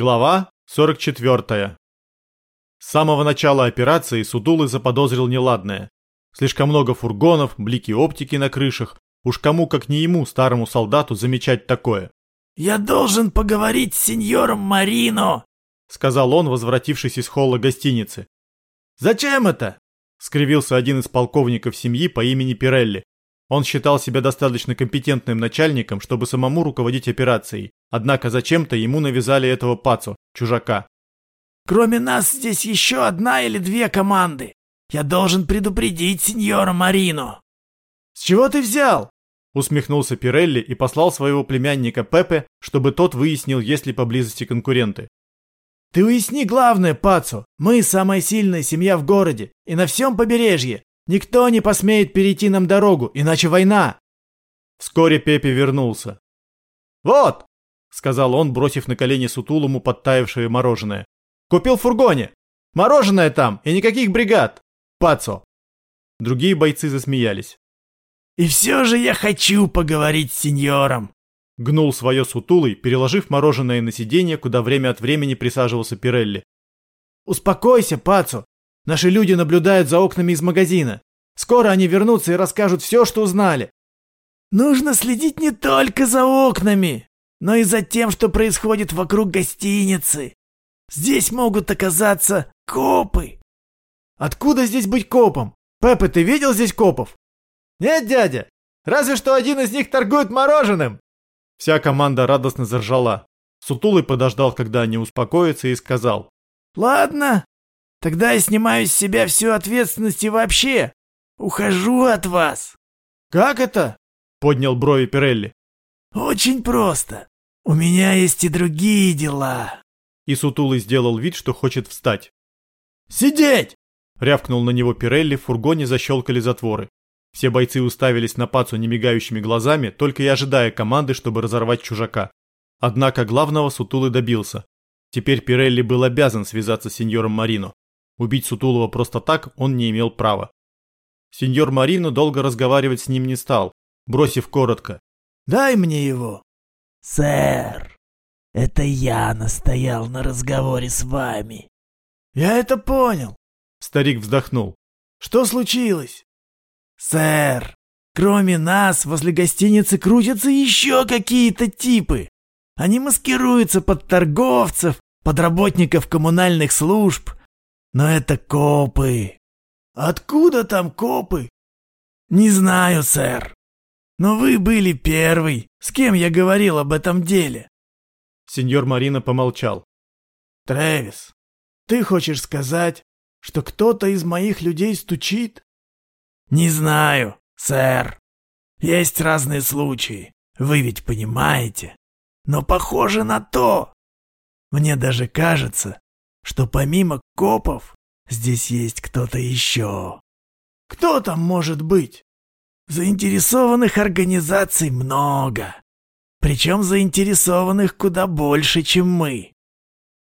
Глава 44. С самого начала операции Сутулы заподозрил неладное. Слишком много фургонов, блики оптики на крышах. Уж кому, как не ему, старому солдату, замечать такое. «Я должен поговорить с сеньором Марино!» Сказал он, возвратившись из холла гостиницы. «Зачем это?» Скривился один из полковников семьи по имени Пирелли. Он считал себя достаточно компетентным начальником, чтобы самому руководить операцией. Однако зачем-то ему навязали этого пацу, чужака. «Кроме нас здесь еще одна или две команды. Я должен предупредить сеньора Марино». «С чего ты взял?» Усмехнулся Пирелли и послал своего племянника Пепе, чтобы тот выяснил, есть ли поблизости конкуренты. «Ты уясни главное, Пацо. Мы самая сильная семья в городе и на всем побережье. Никто не посмеет перейти нам дорогу, иначе война!» Вскоре Пепе вернулся. «Вот!» — сказал он, бросив на колени сутулому подтаявшее мороженое. «Купил в фургоне! Мороженое там и никаких бригад! Пацо!» Другие бойцы засмеялись. «И все же я хочу поговорить с сеньором!» Гнул свое сутулый, переложив мороженое на сиденье, куда время от времени присаживался Пирелли. «Успокойся, Пацо! Наши люди наблюдают за окнами из магазина. Скоро они вернутся и расскажут все, что узнали. Нужно следить не только за окнами, но и за тем, что происходит вокруг гостиницы. Здесь могут оказаться копы. Откуда здесь быть копом? Пеппа, ты видел здесь копов? Нет, дядя. Разве что один из них торгует мороженым. Вся команда радостно заржала. Сутулый подождал, когда они успокоятся, и сказал. Ладно, Тогда я снимаю с себя всю ответственность и вообще ухожу от вас. Как это? Поднял брови Пирелли. Очень просто. У меня есть и другие дела. И Сутулый сделал вид, что хочет встать. «Сидеть!» — рявкнул на него Пирелли, в фургоне защелкали затворы. Все бойцы уставились на Пацу немигающими глазами, только и ожидая команды, чтобы разорвать чужака. Однако главного Сутулый добился. Теперь Пирелли был обязан связаться с сеньором Марино. Убить Сутулова просто так он не имел права. Сеньор Марино долго разговаривать с ним не стал, бросив коротко. «Дай мне его!» «Сэр, это я настоял на разговоре с вами». «Я это понял!» Старик вздохнул. «Что случилось?» «Сэр, кроме нас возле гостиницы крутятся еще какие-то типы. Они маскируются под торговцев, под работников коммунальных служб, но это копы. Откуда там копы? Не знаю, сэр. Но вы были первый, с кем я говорил об этом деле. Сеньор Марина помолчал. Трэвис, ты хочешь сказать, что кто-то из моих людей стучит? Не знаю, сэр. Есть разные случаи, вы ведь понимаете. Но похоже на то. Мне даже кажется, что помимо копов здесь есть кто-то еще. Кто там может быть? Заинтересованных организаций много. Причем заинтересованных куда больше, чем мы.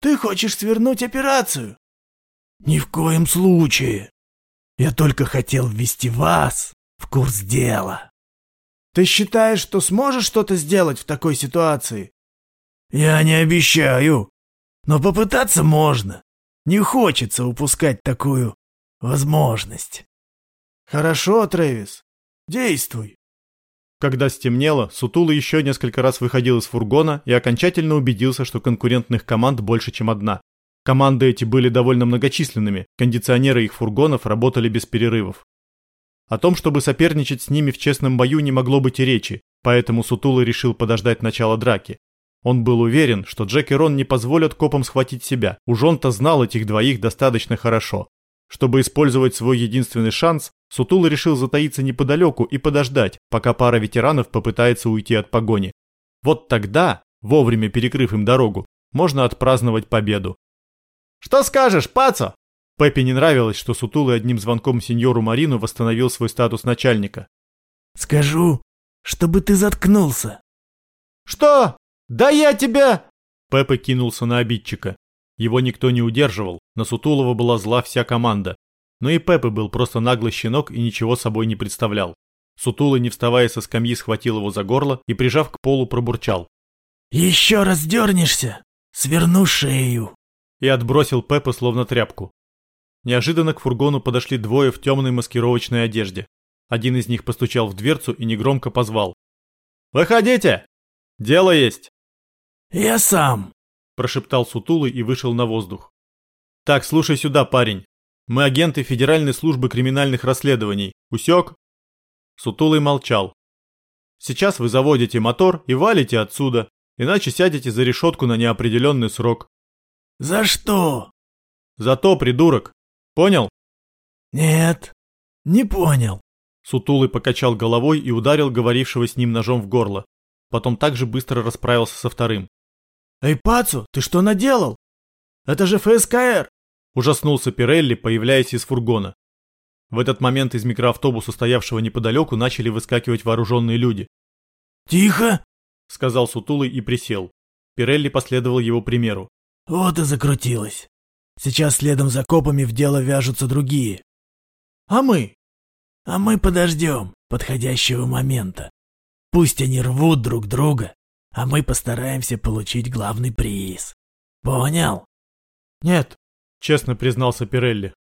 Ты хочешь свернуть операцию? Ни в коем случае. Я только хотел ввести вас в курс дела. Ты считаешь, что сможешь что-то сделать в такой ситуации? Я не обещаю. Но попытаться можно. Не хочется упускать такую возможность. Хорошо, Трэвис. Действуй. Когда стемнело, Сутулы еще несколько раз выходил из фургона и окончательно убедился, что конкурентных команд больше, чем одна. Команды эти были довольно многочисленными, кондиционеры их фургонов работали без перерывов. О том, чтобы соперничать с ними в честном бою не могло быть и речи, поэтому Сутулы решил подождать начала драки. Он был уверен, что Джек и Рон не позволят копам схватить себя, уж он-то знал этих двоих достаточно хорошо. Чтобы использовать свой единственный шанс, Сутул решил затаиться неподалеку и подождать, пока пара ветеранов попытается уйти от погони. Вот тогда, вовремя перекрыв им дорогу, можно отпраздновать победу. «Что скажешь, Пацо?» Пеппи не нравилось, что Сутулый одним звонком сеньору Марину восстановил свой статус начальника. «Скажу, чтобы ты заткнулся». «Что?» «Да я тебя...» Пеппа кинулся на обидчика. Его никто не удерживал, на Сутулова была зла вся команда. Но и Пеппа был просто наглый щенок и ничего собой не представлял. Сутулый, не вставая со скамьи, схватил его за горло и, прижав к полу, пробурчал. «Еще раз дернешься, сверну шею!» И отбросил Пеппа словно тряпку. Неожиданно к фургону подошли двое в темной маскировочной одежде. Один из них постучал в дверцу и негромко позвал. «Выходите! Дело есть!» «Я сам!» – прошептал Сутулый и вышел на воздух. «Так, слушай сюда, парень. Мы агенты Федеральной службы криминальных расследований. Усек?» Сутулый молчал. «Сейчас вы заводите мотор и валите отсюда, иначе сядете за решетку на неопределенный срок». «За что?» «За то, придурок. Понял?» «Нет, не понял». Сутулый покачал головой и ударил говорившего с ним ножом в горло. Потом также быстро расправился со вторым. «Эй, Пацу, ты что наделал? Это же ФСКР!» Ужаснулся Пирелли, появляясь из фургона. В этот момент из микроавтобуса, стоявшего неподалеку, начали выскакивать вооруженные люди. «Тихо!» — сказал Сутулый и присел. Пирелли последовал его примеру. «Вот и закрутилось. Сейчас следом за копами в дело вяжутся другие. А мы? А мы подождем подходящего момента. Пусть они рвут друг друга, а мы постараемся получить главный приз. Понял? Нет, честно признался Пирелли.